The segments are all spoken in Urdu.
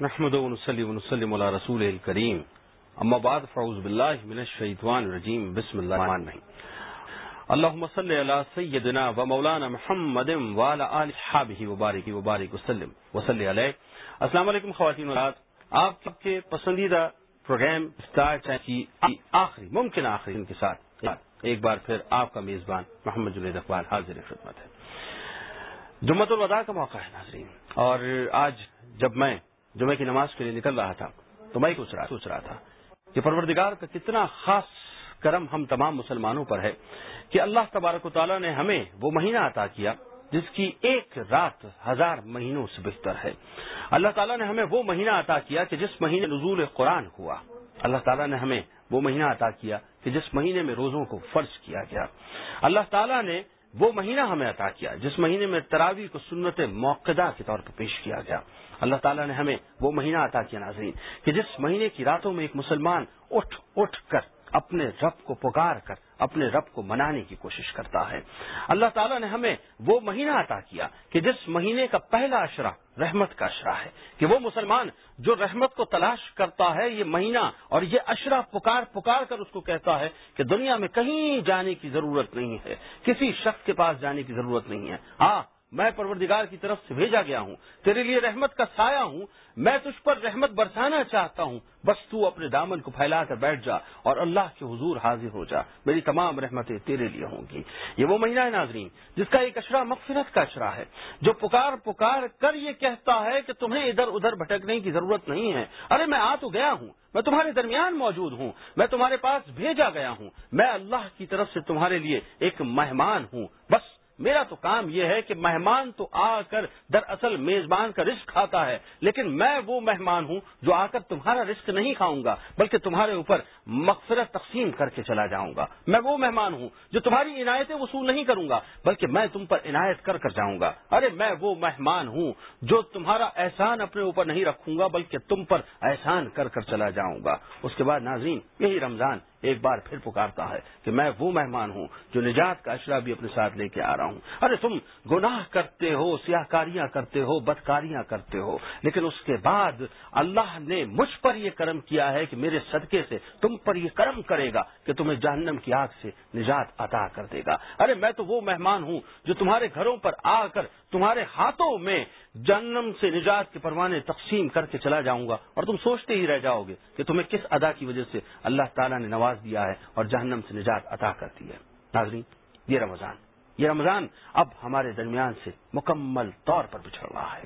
نحمد ونسلی ونسلم علی رسول الکریم اما بعد فعوذ باللہ من الشیطان الرجیم بسم اللہ الرحمن الرحیم اللہم صلی علی سیدنا و مولانا محمد وعلی آل حابہ وبارک وبارک وسلم. وصلی علیہ السلام علیکم خواتین و آپ کے پسندیدہ پروگرام اسٹار کی آخری ممکن آخری ان کے ساتھ. ایک بار پھر آپ کا میزبان محمد جنید اقبال حاضر خدمت ہے. جمعت الوداع کا موقع ہے ناظرین. اور آج جب میں جمعہ کی نماز کے لیے نکل رہا تھا، تو میں سوچ رہا سوچ رہا تھا کہ پروردگار کا کتنا خاص کرم ہم تمام مسلمانوں پر ہے کہ اللہ تبارک و تعالیٰ نے ہمیں وہ مہینہ عطا کیا جس کی ایک رات ہزار مہینوں سے بہتر ہے۔ اللہ تعالیٰ نے ہمیں وہ مہینہ عطا کیا کہ جس مہینے نزول قرآن ہوا۔ اللہ تعالیٰ نے ہمیں وہ مہینہ عطا کیا کہ جس مہینے میں روزوں کو فرض کیا گیا۔ اللہ تعالیٰ نے وہ مہینہ ہمیں عطا کیا جس مہینے میں تراوی کو سنت موقع کے طور پر پیش کیا گیا۔ اللہ تعالیٰ نے ہمیں وہ مہینہ عطا کیا ناظرین، کہ جس مہینے کی راتوں میں ایک مسلمان اٹھ اٹھ کر اپنے رب کو پکار کر، اپنے رب کو منانے کی کوشش کرتا ہے۔ اللہ تعالیٰ نے ہمیں وہ مہینہ عطا کیا کہ جس مہینے کا پہلا اشرا رحمت کا اشرا ہے، کہ وہ مسلمان جو رحمت کو تلاش کرتا ہے، یہ مہینہ اور یہ اشرا پکار پکار کر اس کو کہتا ہے کہ دنیا میں کہیں جانے کی ضرورت نہیں ہے، کسی شخص کے پاس جانے کی ضرورت نہیں ہے۔ ہاں میں پروردگار کی طرف سے بھیجا گیا ہوں، تیرے لیے رحمت کا سایہ ہوں، میں تجھ پر رحمت برسانا چاہتا ہوں۔ بس تو اپنے دامن کو پھیلا کر بیٹھ جا اور اللہ کے حضور حاضر ہو جا۔ میری تمام رحمتیں تیرے لیے ہوں گی۔ یہ وہ مہینہ ہے ناظرین، جس کا ایک اشرا مغفرت کا اشرا ہے، جو پکار پکار کر یہ کہتا ہے کہ تمہیں ادھر ادھر بھٹکنے کی ضرورت نہیں ہے۔ ارے میں آ تو گیا ہوں، میں تمہارے درمیان موجود ہوں، میں تمہارے پاس بھیجا گیا ہوں۔ میں اللہ کی طرف سے تمہارے لیے ایک مہمان ہوں۔ بس میرا تو کام یہ ہے کہ مہمان تو آ کر دراصل میزبان کا رزق کھاتا ہے، لیکن میں وہ مہمان ہوں جو آ کر تمہارا رزق نہیں کھاؤں گا، بلکہ تمہارے اوپر مغفرت تقسیم کر کے چلا جاؤں گا۔ میں وہ مہمان ہوں جو تمہاری عنایتیں وصول نہیں کروں گا، بلکہ میں تم پر عنایت کر کر جاؤں گا۔ ارے، میں وہ مہمان ہوں جو تمہارا احسان اپنے اوپر نہیں رکھوں گا، بلکہ تم پر احسان کر کر چلا جاؤں گا۔ اس کے بعد ناظرین، یہی رمضان ایک بار پھر پکارتا ہے کہ میں وہ مہمان ہوں جو نجات کا اشرا بھی اپنے ساتھ لے کے آ رہا ہوں۔ ارے تم گناہ کرتے ہو سیاہ کاریاں کرتے ہو، بدکاریاں کرتے ہو، لیکن اس کے بعد اللہ نے مجھ پر یہ کرم کیا ہے کہ میرے صدقے سے تم پر یہ کرم کرے گا کہ تمہیں جہنم کی آگ سے نجات عطا کر دے گا۔ ارے میں تو وہ مہمان ہوں جو تمہارے گھروں پر آ کر تمہارے ہاتھوں میں جنم سے نجات کے پروانے تقسیم کر کے چلا جاؤں گا اور تم سوچتے ہی رہ جاؤ گے کہ تمہیں کس ادا کی وجہ سے اللہ تعالیٰ نے نواز دیا ہے اور جہنم سے نجات عطا کر دی ہے۔ ناظرین، یہ رمضان یہ رمضان اب ہمارے درمیان سے مکمل طور پر بچھڑ رہا ہے۔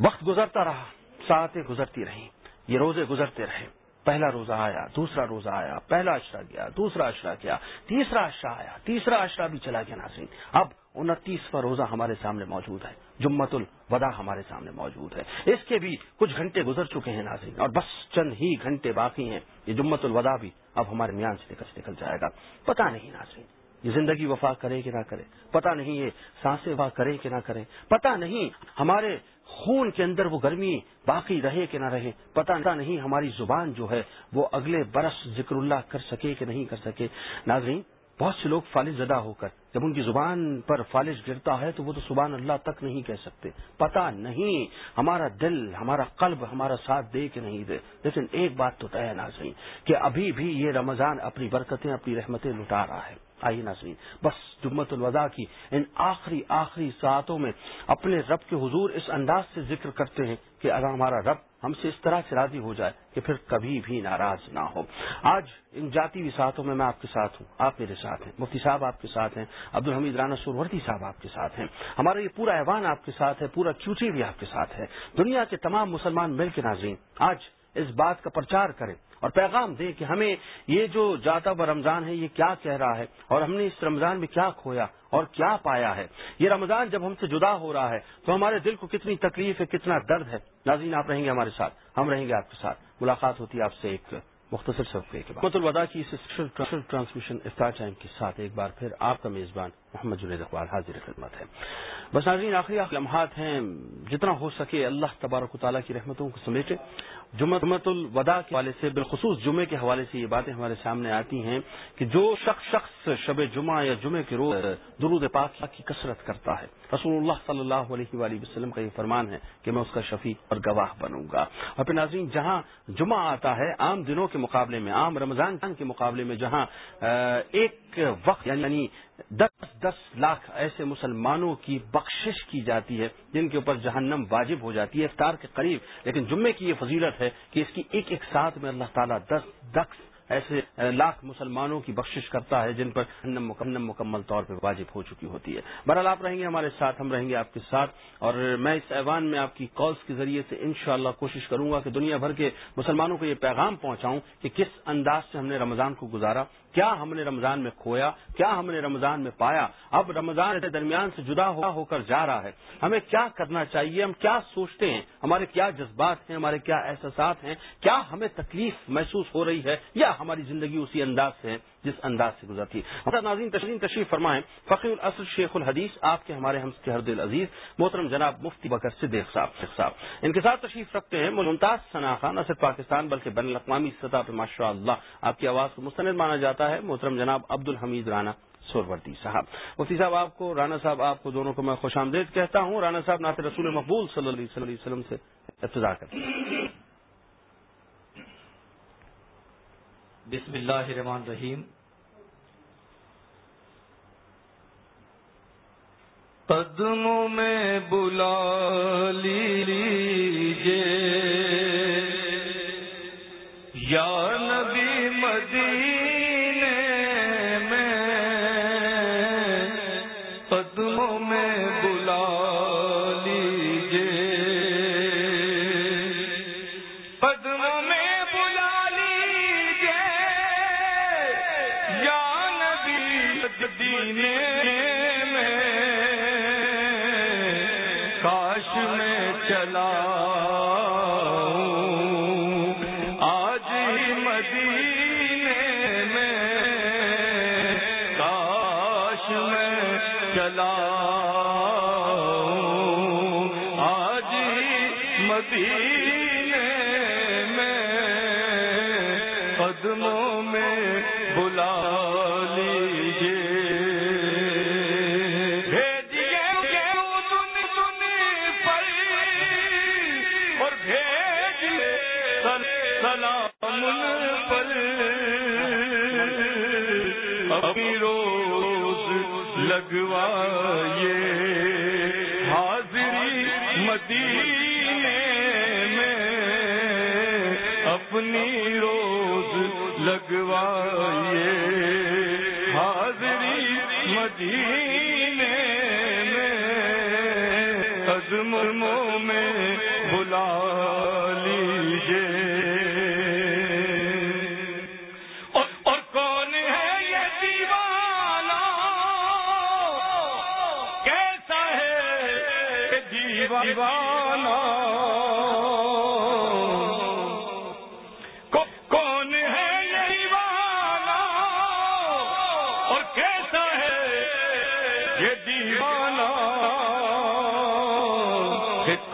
وقت گزرتا رہا ساتیں گزرتی رہیں، یہ روزے گزرتے رہے۔ پہلا روزہ آیا، دوسرا روزہ آیا، پہلا اشرا گیا، دوسرا اشرا گیا، تیسرا اشرا آیا، تیسرا اشرا بھی چلا گیا ناظرین۔ اب انتیسواں روزہ ہمارے سامنے موجود ہے جمت الوداع ہمارے سامنے موجود ہے۔ اس کے بھی کچھ گھنٹے گزر چکے ہیں ناظرین، اور بس چند ہی گھنٹے باقی ہیں۔ یہ جمت الوداع بھی اب ہمارے میان سے نکل نکل جائے گا۔ پتا نہیں ناظرین یہ زندگی وفا کرے کہ نہ کرے۔ پتا نہیں یہ سانسیں وفا کرے کہ نہ کرے پتا نہیں ہمارے خون کے اندر وہ گرمی باقی رہے کہ نہ رہے۔ پتا نہیں ہماری زبان جو ہے وہ اگلے برس ذکر اللہ کر سکے کہ نہیں کر سکے۔ ناظرین، بہت سے لوگ فالج زدہ ہو کر، جب ان کی زبان پر فالج گرتا ہے تو وہ تو سبحان اللہ تک نہیں کہہ سکتے۔ پتا نہیں ہمارا دل، ہمارا قلب ہمارا ساتھ دے کہ نہیں دے۔ لیکن ایک بات تو طے ناظرین، کہ ابھی بھی یہ رمضان اپنی برکتیں، اپنی رحمتیں لٹا رہا ہے۔ آئیے ناظرین۔ بس جمت الوداع کی ان آخری آخری ساعتوں میں اپنے رب کے حضور اس انداز سے ذکر کرتے ہیں کہ اگر ہمارا رب ہم سے اس طرح سے راضی ہو جائے کہ پھر کبھی بھی ناراض نہ ہو۔ آج ان جاتی ہوئی ساتھوں میں میں آپ کے ساتھ ہوں۔ آپ میرے ساتھ ہیں۔ مفتی صاحب آپ کے ساتھ ہیں۔ عبد الحمید رانا سوروردی صاحب آپ کے ساتھ ہیں۔ ہمارا یہ پورا ایوان آپ کے ساتھ ہے، پورا کیوٹی بھی آپ کے ساتھ ہے۔ دنیا کے تمام مسلمان مل کے ناظرین، آج اس بات کا پرچار کریں۔ اور پیغام دیں کہ ہمیں یہ جو جاتا و رمضان ہے، یہ کیا کہہ رہا ہے؟ اور ہم نے اس رمضان میں کیا کھویا اور کیا پایا ہے؟ یہ رمضان جب ہم سے جدا ہو رہا ہے، تو ہمارے دل کو کتنی تکلیف ہے، کتنا درد ہے؟ ناظرین، آپ رہیں گے ہمارے ساتھ، ہم رہیں گے آپ کے ساتھ۔ ملاقات ہوتی ہے آپ سے ایک مختصر صفحے کے بعد۔ الوداع کی اس ٹرانسمیشن افطار ٹائم کے ساتھ ایک بار پھر آپ کا میزبان محمد جنید اقبال حاضر خدمت ہے۔ بس ناظرین آخری لمحات ہیں۔ جتنا ہو سکے اللہ تبارک و تعالیٰ کی رحمتوں کو سمیٹے۔ جمعت الوداع کے حوالے سے بالخصوص جمعے کے حوالے سے یہ باتیں ہمارے سامنے آتی ہیں کہ جو شخص شخص شب جمعہ یا جمعے کے روز درود پاک کی کثرت کرتا ہے۔ رسول اللہ صلی اللہ علیہ وآلہ وسلم کا یہ فرمان ہے کہ میں اس کا شفیع اور گواہ بنوں گا۔ اور پھر ناظرین، جہاں جمعہ آتا ہے، عام دنوں کے مقابلے میں، عام رمضان کے مقابلے میں، جہاں ایک وقت یعنی دس دس لاکھ ایسے مسلمانوں کی بخشش کی جاتی ہے جن کے اوپر جہنم واجب ہو جاتی ہے، افطار کے قریب۔ لیکن جمعے کی یہ فضیلت ہے کہ اس کی ایک ایک ساتھ میں اللہ تعالیٰ دس دس ایسے لاکھ مسلمانوں کی بخشش کرتا ہے جن پر مکمل مکمل طور پہ واجب ہو چکی ہوتی ہے۔ بہرحال آپ رہیں گے ہمارے ساتھ، ہم رہیں گے آپ کے ساتھ اور میں اس ایوان میں آپ کی کالز کے ذریعے سے انشاءاللہ کوشش کروں گا کہ دنیا بھر کے مسلمانوں کو یہ پیغام پہنچاؤں کہ کس انداز سے ہم نے رمضان کو گزارا، کیا ہم نے رمضان میں کھویا، کیا ہم نے رمضان میں پایا۔ اب رمضان کے درمیان سے جدا ہو کر جا رہا ہے۔ ہمیں کیا کرنا چاہیے؟ ہم کیا سوچتے ہیں؟ ہمارے کیا جذبات ہیں؟ ہمارے کیا احساسات ہیں؟ کیا ہمیں تکلیف محسوس ہو رہی ہے؟ یا ہماری زندگی اسی انداز سے ہے جس انداز سے گزرتی ہے۔ ناظرین تشرین تشریف فرمائیں فقیر الاصل شیخ الحدیث، آپ کے ہمارے ہم ہرد العزیز محترم جناب مفتی بکر صدیق صاحب صاحب۔ ان کے ساتھ تشریف رکھتے ہیں ممتاز خان نہ صرف پاکستان، بلکہ بین الاقوامی سطح پہ ماشاء اللہ آپ کی آواز کو مستند مانا جاتا ہے، محترم جناب عبد الحمید رانا سوروردی صاحب۔ مفتی صاحب، آپ کو، رانا صاحب، آپ کو دونوں کو میں خوش آمدید کہتا ہوں۔ رانا صاحب ناط رسول مقبول صلی اللہ علیہ وسلم سے ابتدا کرتے ہیں۔ بسم اللہ الرحمن الرحیم۔ قدموں میں بلا لیجیے۔ یار میں چلا۔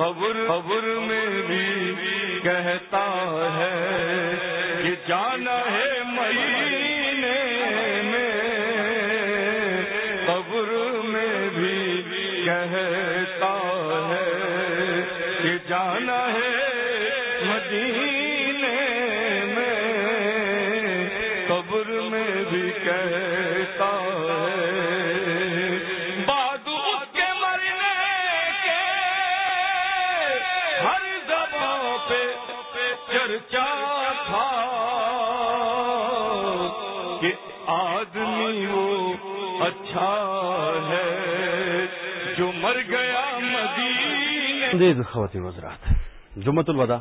خبر قبر قبر میں بھی کہتا ہے کہ جان خواتین وزرات جمعت الوداع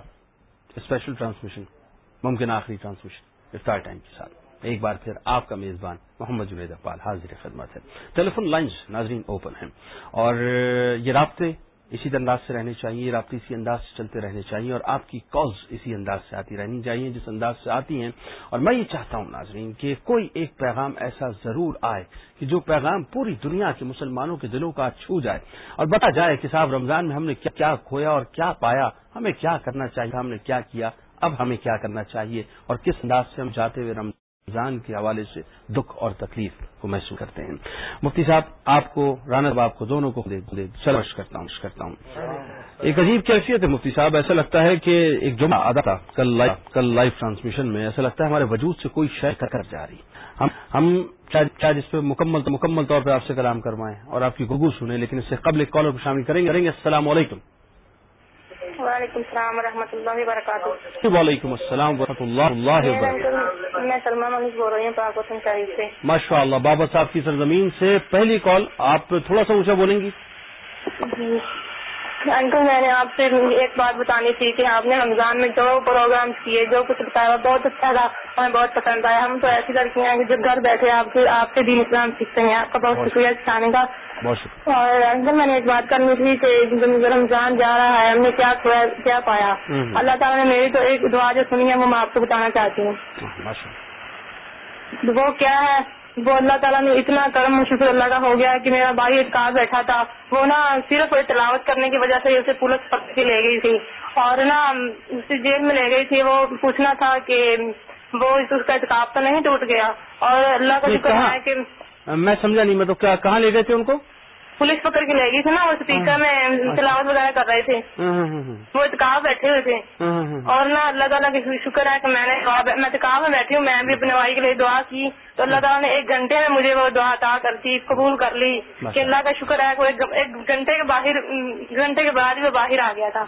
اسپیشل ٹرانسمیشن ممکن آخری ٹرانسمیشن افطار ٹائم کے ساتھ۔ ایک بار پھر آپ کا میزبان محمد جنید اقبال حاضر خدمت ہے۔ ٹیلی فون لائنز ناظرین اوپن ہیں۔ اور یہ رابطے اسی انداز سے رہنے چاہیے رابطے اسی انداز سے چلتے رہنے چاہیے اور آپ کی کالز اسی انداز سے آتی رہنی چاہیے، جس انداز سے آتی ہیں۔ اور میں یہ چاہتا ہوں ناظرین کہ کوئی ایک پیغام ایسا ضرور آئے کہ جو پیغام پوری دنیا کے مسلمانوں کے دلوں کا چھو جائے۔ اور بتا جائے کہ صاحب رمضان میں ہم نے کیا کھویا اور کیا پایا، ہمیں کیا کرنا چاہیے، ہم نے کیا کیا، اب ہمیں کیا کرنا چاہیے اور کس انداز سے ہم جاتے ہوئے رمضان رمضان کے حوالے سے دکھ اور تکلیف کو محسوس کرتے ہیں۔ مفتی صاحب، آپ کو رانا باپ کو دونوں کو سلوش کرتا ہوں۔ کرتا ہوں۔ ایک عجیب کیفیت ہے مفتی صاحب، ایسا لگتا ہے کہ ایک جمعہ آدھا تھا کل کل لائیو ٹرانسمیشن میں ایسا لگتا ہے ہمارے وجود سے کوئی شے کر جا رہی۔ ہم ہم شاید اس پہ مکمل مکمل طور پہ آپ سے کلام کروائیں اور آپ کی گگو سنیں، لیکن اس سے قبل ایک کالر کو شامل کریں گے السلام علیکم۔ وعلیکم السلام ورحمۃ اللہ وبرکاتہ۔ وعلیکم السلام ورحمۃ اللہ اللہ وبرکاتہ۔ میں سلمان منیش بول رہی ہوں پاکستان شریف سے۔ ماشاء اللہ بابا صاحب کی سرزمین سے پہلی کال آپ تھوڑا سا اونچا بولیں گی؟ جی۔ انکل میں نے آپ سے ایک بات بتانی تھی کہ آپ نے رمضان میں جو پروگرام کیے جو کچھ بتایا بہت اچھا تھا ہمیں بہت پسند آیا۔ ہم تو ایسی لڑکیاں ہیں کہ جو گھر بیٹھے آپ سے آپ سے دین اسلام سیکھتے ہیں۔ آپ کا بہت شکریہ سکھانے کا بہت شکریہ۔ اور انکل میں نے ایک بات کرنی تھی کہ رمضان جا رہا ہے ہم نے کیا کیا پایا؟ اللہ تعالیٰ نے میری تو ایک دعا جو سنی ہے وہ میں آپ کو بتانا چاہتی ہوں۔ وہ کیا ہے؟ وہ اللہ تعالیٰ نے اتنا کرم شکر اللہ کا ہو گیا کہ میرا بھائی ایک کار بیٹھا تھا۔ وہ نا صرف تلاوت کرنے کی وجہ سے اسے پولیس پکڑ کے لے گئی تھی۔ اور نا اسے جیل میں لے گئی تھی۔ وہ پوچھنا تھا کہ وہ اس کا اتکاب تو نہیں ٹوٹ گیا۔ اور اللہ کا شکر ہے کہ میں سمجھا نہیں تو کیا کہاں لے گئے تھے ان کو؟ پولیس پکڑ کے لے گئی تھی نا وہ اسپیکر میں تلاوت وغیرہ کر رہے تھے۔ وہ اتکاب بیٹھے ہوئے تھے۔ اور نا اللہ تعالیٰ کی شکر ہے کہ میں نے میں اتکاب میں بیٹھی ہوں میں بھی اپنے بھائی کے لیے دعا کی۔ تو اللہ تعالیٰ نے ایک گھنٹے میں مجھے وہ دعا عطا کر دی قبول کر لی کہ اللہ کا شکر ہے کہ ایک گھنٹے کے باہر گھنٹے کے بعد ہی وہ باہر آ گیا تھا۔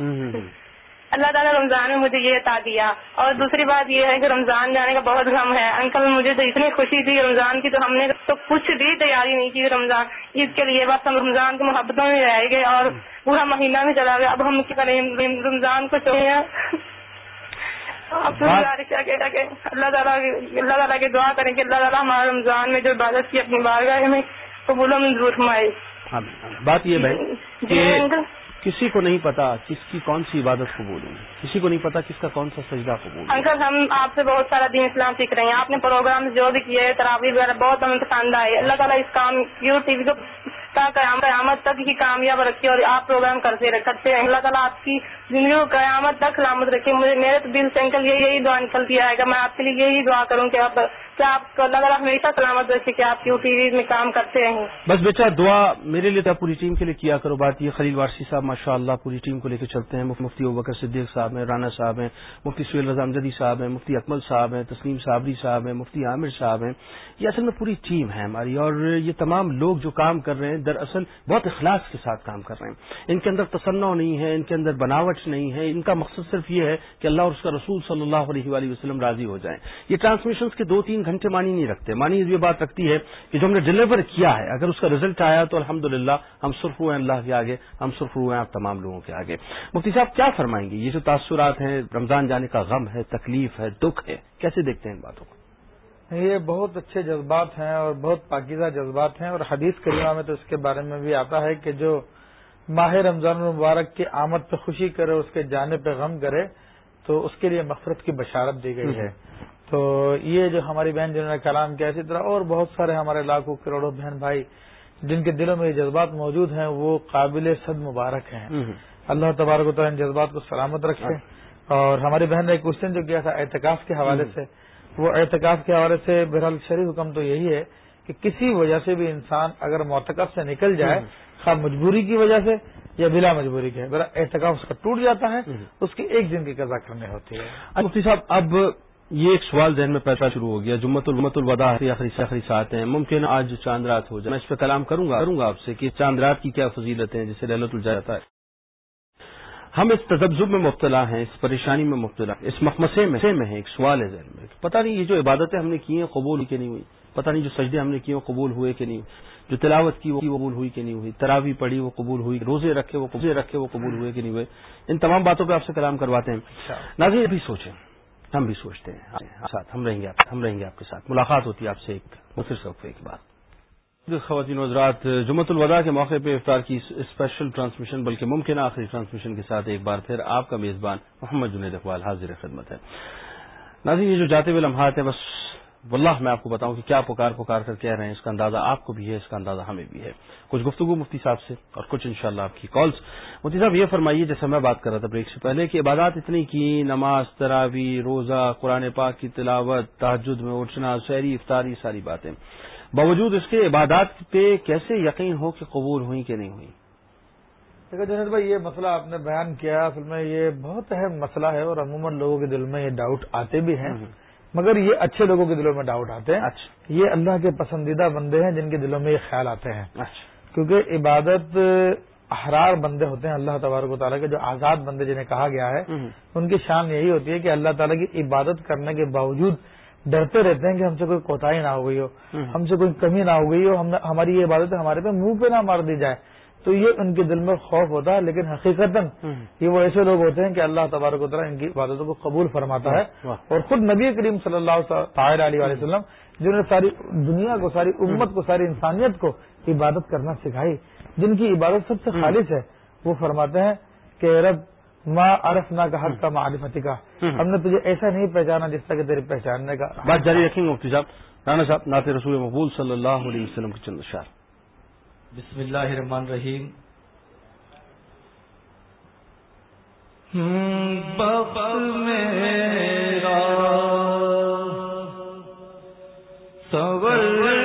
اللہ تعالیٰ رمضان میں مجھے یہ عطا دیا۔ اور دوسری بات یہ ہے کہ رمضان جانے کا بہت غم ہے۔ انکل مجھے تو اتنی خوشی تھی رمضان کی تو ہم نے تو کچھ بھی تیاری نہیں کی رمضان۔ عید کے لیے بس ہم رمضان کی محبتوں میں رہ گئے اور پورا مہینہ بھی چلا گیا۔ اب ہم کیا کریں؟ رمضان کو چاہیے اللہ تعالیٰ اللہ تعالیٰ کی دعا کریں کہ اللہ تعالیٰ ہمارا رمضان میں جو عبادت کی اپنی بارگاہ میں قبول منظور فرمائے۔ بات یہ بھائی کہ کسی کو نہیں پتا کس کی کون سی عبادت قبول گی کسی کو نہیں پتا کس کا کون سا سجدہ قبول انکل ہم آپ سے بہت سارا دین اسلام سیکھ رہے ہیں۔ آپ نے پروگرام جو بھی کیے تراوی وغیرہ بہت ہمیں پسند آئے۔ اللہ تعالیٰ اس کام یو ٹی وی کو قیامت تک ہی کامیاب رکھے اور آپ پروگرام کرتے کرتے ہیں اللہ تعالیٰ آپ کی زندگی کو قیامت تک سلامت رکھے۔ مجھے میرے تو دل سے انکل یہ یہی دعا نکلتی آئے گا۔ میں آپ کے لیے یہی دعا کروں کہ آپ کیا آپ کو اللہ تعالیٰ ہمیشہ سلامت رکھے کہ آپ یو ٹی وی میں کام کرتے رہیں۔ بس بیچا دعا میرے لیے پوری ٹیم کے لیے کیا کرو۔ بات یہ خلیل وارسی صاحب ماشاء اللہ پوری ٹیم کو لے کے چلتے ہیں۔ مفتی صدیق صاحب۔ ہیں، رانا صاحب ہیں، مفتی سہیل رضا امجدی صاحب ہیں، مفتی اکمل صاحب ہیں، تسلیم صابری صاحب ہیں، مفتی عامر صاحب ہیں۔ یہ اصل میں پوری ٹیم ہے ہماری اور یہ تمام لوگ جو کام کر رہے ہیں، دراصل بہت اخلاص کے ساتھ کام کر رہے ہیں۔ ان کے اندر تصنع نہیں ہے، ان کے اندر بناوٹ نہیں ہے۔ ان کا مقصد صرف یہ ہے کہ اللہ اور اس کا رسول صلی اللہ علیہ وآلہ وسلم راضی ہو جائیں۔ یہ ٹرانسمیشن کے دو تین گھنٹے مانی نہیں رکھتے۔ مانی یہ بات رکھتی ہے کہ جو ہم نے ڈلیور کیا ہے، اگر اس کا رزلٹ آیا تو الحمد ہم صرف ہوئے ہیں اللہ کے آگے، ہم صرف ہوئے ہیں آپ تمام لوگوں کے آگے۔ مفتی صاحب، کیا فرمائیں گے؟ یہ جو تاثرات ہیں رمضان جانے کا غم ہے تکلیف ہے دکھ ہے۔ کیسے دیکھتے ہیں ان باتوں کو؟ یہ بہت اچھے جذبات ہیں اور بہت پاکیزہ جذبات ہیں اور حدیث کریمہ میں تو اس کے بارے میں بھی آتا ہے کہ جو ماہ رمضان المبارک کی آمد پہ خوشی کرے اس کے جانے پہ غم کرے تو اس کے لیے مفرت کی بشارت دی گئی ہے۔ تو یہ جو ہماری بہن جنہوں نے کلام کیا اسی طرح اور بہت سارے ہمارے لاکھوں کروڑوں بہن بھائی جن کے دلوں میں یہ جذبات موجود ہیں وہ قابل صد مبارک ہیں۔ اللہ تبارک و تعالیٰ ان جذبات کو سلامت رکھے اور ہماری بہن نے ایک کوشچن جو کیا تھا اعتکاف کے حوالے سے وہ اعتکاف کے حوالے سے بہرحال شریف حکم تو یہی ہے کہ کسی وجہ سے بھی انسان اگر معتکف سے نکل جائے خواہ مجبوری کی وجہ سے یا بلا مجبوری کے احتکاب اس کا ٹوٹ جاتا ہے اس کی ایک دن کی قزا کرنی ہوتی ہے۔ مفتی صاحب اب یہ ایک سوال ذہن میں پیدا شروع ہو گیا جمت المت الوداع آخری سخری ساتھ ہیں ممکن آج چاند رات ہو جائے میں اس پہ کلام کروں گا کروں گا آپ سے کہ چاند رات کی کیا فضیلت ہیں جسے لہلت الجاتا ہے۔ ہم اس تجزب میں مبتلا ہیں اس پریشانی میں مبتلا اس مخمسے میں سے میں ایک سوال ہے ذہن میں۔ پتہ نہیں یہ جو عبادتیں ہم نے کی ہیں قبول کہ نہیں ہوئی۔ پتہ نہیں جو سجدے ہم نے کیے قبول ہوئے کہ نہیں جو تلاوت کی وہ قبول ہوئی کہ نہیں ہوئی۔ تراوی پڑی وہ قبول ہوئی۔ روزے رکھے وہ روزے رکھے وہ قبول ہوئے کہ نہیں ہوئے۔ ان تمام باتوں پہ آپ سے کلام کرواتے ہیں۔ ناظرین بھی سوچیں۔ ہم بھی سوچتے ہیں۔ ساتھ ہم رہیں گے ہم رہیں گے آپ کے ساتھ۔ ملاقات ہوتی ہے آپ سے ایک مفر صوفے کی بات خواتین حضرات، جمعۃ الوداع کے موقع پہ افطار کی اسپیشل ٹرانسمیشن، بلکہ ممکنہ آخری ٹرانسمیشن کے ساتھ ایک بار پھر آپ کا میزبان محمد جنید اقبال حاضر خدمت ہے۔ ناظرین، یہ جو جاتے ہوئے لمحات ہیں، بس واللہ میں آپ کو بتاؤں کہ کیا پکار پکار کر کہہ رہے ہیں۔ اس کا اندازہ آپ کو بھی ہے، اس کا اندازہ ہمیں بھی ہے۔ کچھ گفتگو مفتی صاحب سے اور کچھ انشاءاللہ آپ کی کالز مفتی صاحب، یہ فرمائیے جیسے میں بات کر رہا تھا بریک سے پہلے کہ عبادات اتنی کی، نماز تراوی روزہ، قرآن پاک کی تلاوت تحجد میں اٹھنا، شہری افطاری، ساری باتیں۔ باوجود اس کے عبادات پہ کیسے یقین ہو کہ قبول ہوئی کہ نہیں ہوئی دیکھو جنید بھائی یہ مسئلہ آپ نے بیان کیا اصل میں یہ بہت اہم مسئلہ ہے اور عموماً لوگوں کے دل میں یہ ڈاؤٹ آتے بھی ہیں مگر یہ اچھے لوگوں کے دلوں میں ڈاؤٹ آتے ہیں۔ اچھا۔ یہ اللہ کے پسندیدہ بندے ہیں جن کے دلوں میں یہ خیال آتے ہیں۔ اچھا۔ کیونکہ عبادت احرار بندے ہوتے ہیں اللہ تبارک و تعالیٰ کے جو آزاد بندے جنہیں کہا گیا ہے ان کی شان یہی ہوتی ہے کہ اللہ تعالیٰ کی عبادت کرنے کے باوجود ڈرتے رہتے ہیں کہ ہم سے کوئی کوتاہی نہ ہو گئی ہو ہم۔ سے کوئی کمی نہ ہو گئی ہو ہم ہماری یہ عبادت ہمارے پہ منہ پہ نہ مار دی جائے۔ تو یہ ان کے دل میں خوف ہوتا ہے لیکن حقیقت یہ وہ ایسے لوگ ہوتے ہیں کہ اللہ تبارک و تعالیٰ ان کی عبادتوں کو قبول فرماتا ہے۔ اور خود نبی کریم صلی اللہ تعالی علیہ وسلم جنہوں نے ساری دنیا کو ساری امت کو ساری انسانیت کو عبادت کرنا سکھائی جن کی عبادت سب سے خالص ہے وہ فرماتے ہیں کہ رب ماں عرف نہ کا حق کا معرفتی کا۔ ہم۔ نے تجھے ایسا نہیں پہچانا جس طرح کہ تیرے پہچاننے کا۔ بات جاری رکھیں گے مفتی صاحب۔ رانا صاحب نعت رسول مقبول صلی اللہ علیہ وسلم کے چند اشعار بسم اللہ الرحمن الرحیم۔ میرا سور